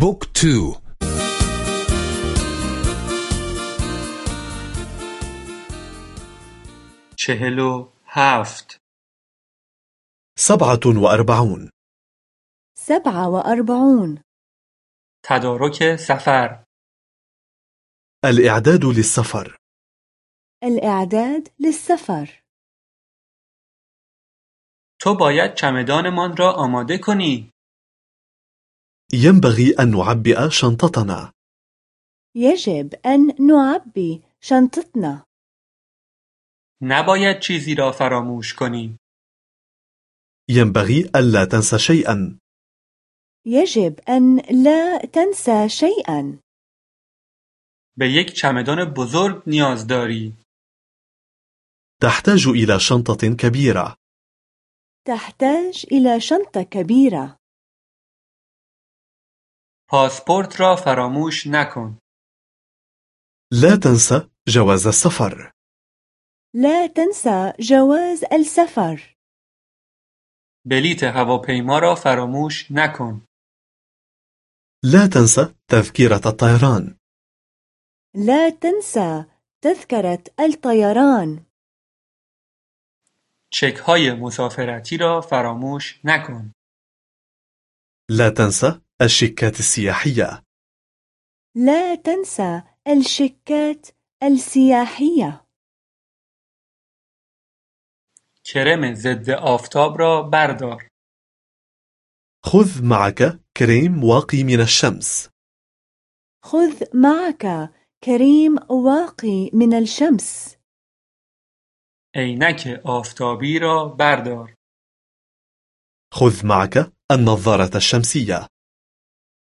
book two چهل و هفت. سبعة وأربعون. سبعة وأربعون. تدارك سفر. الإعداد للسفر. الإعداد للسفر. تو باید چمدانمان را آماده کنی. ينبغي أن نعبئ شنطتنا. يجب أن نعبي شنطتنا. نباید چیزی را فراموش کنی. ينبغي ألا تنسى شيئا. يجب أن لا تنسى شيئا. به یک چمدان بزرگ نیاز داری. تحتاج إلى شنطة كبيرة. تحتاج إلى شنطة كبيرة. پاسپورت را فراموش نکن. لا تنسى جواز السفر. لا تنسى جواز السفر. بلیت هواپیما را فراموش نکن. لا تنسى تذكرة الطيران. لا تنسى تذكرة الطيران. چک های مسافرتی را فراموش نکن. لا تنسى الشيكات السياحية. لا تنسى الشيكات السياحية. کرم ضد آفتاب را بردار. خذ معك كريم واقي من الشمس. خذ معك كريم واقي من الشمس. عینک آفتابی را بردار. خذ معك النظارة الشمسية.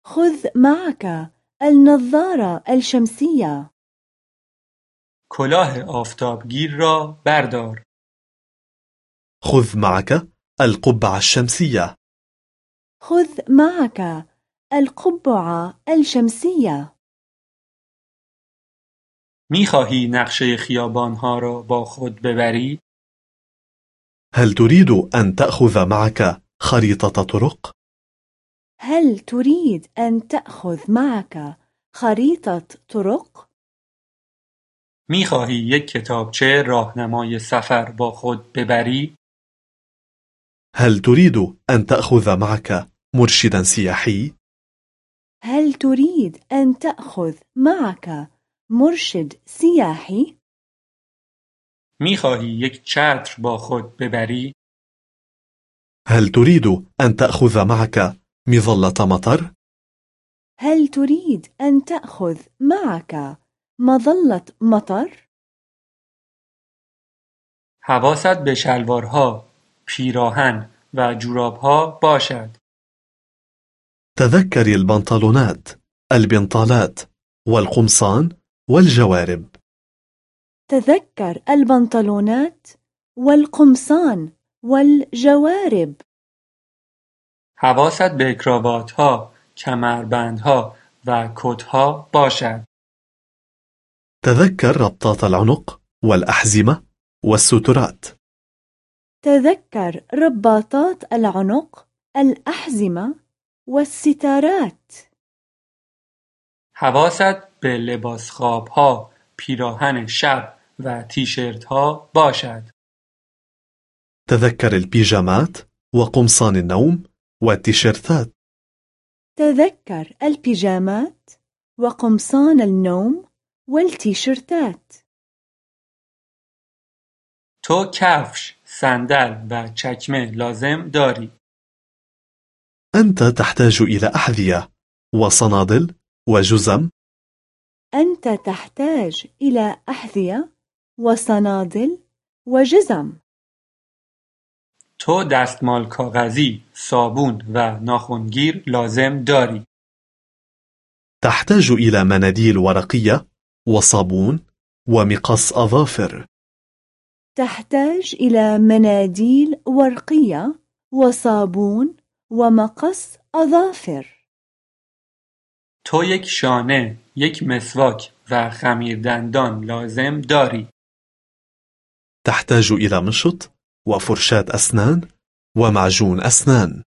خذ معك النظارة الشمسية. کلاه آفتابگیر را بردار. خذ معك القبعة الشمسية. خذ معك القبعة الشمسية. میخواهی نقشه خیابانها را با خود ببری؟ هل تريد أن تأخذ معك خريطة طرق؟ هل تريد أن تأخذ معك خريطة طرق؟ میخواهی یک کتابچه راهنمای سفر با خود ببری؟ هل تريد أن تأخذ معك مرشدا سياحي؟ هل تريد أن تأخذ معك مرشد سياحي؟ میخواهی یک چتر با خود ببری؟ هل تريد أن تأخذ معك مظلة مطر؟ هل تريد أن تأخذ معك مظلة مطر؟ حواست به شلوارها، پیراهن و جورابها باشد. تذكري البنطلونات، البنطالات، والقمصان، والجوارب. تذكر البنطلونات والقمصان والجوارب. حواست به کراواتها، کمربندها و کتها باشد. تذكر ربطات العنق والأحزمة والسترات. تذكر رباطات العنق، الأحزمة والستارات. حواست به لباس خوابها، پیراهن شب و تیشرت ها باشد. تذكر البيجامات وقمصان النوم والتيشيرتات. تذكر البيجامات وقمصان النوم والتيشيرتات. تو کفش، صندل و چکمه لازم داری. أنت تحتاج إلى أحذية وصنادل وجزم. أنت تحتاج إلى أحذية وصنادل وجزم. تو دستمال کاغذی، صابون و ناخنگیر لازم داری. تحتاج إلى مناديل ورقية وصابون ومقص أظافر. تحتاج إلى مناديل ورقية وصابون ومقص أظافر. تو یک شانه، یک مسواک و خمیردندان لازم داری. تحتاج إلى مشط وفرشاة أسنان ومعجون أسنان.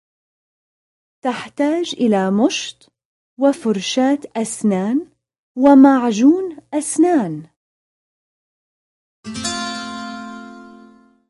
تحتاج إلى مشط وفرشاة أسنان ومعجون أسنان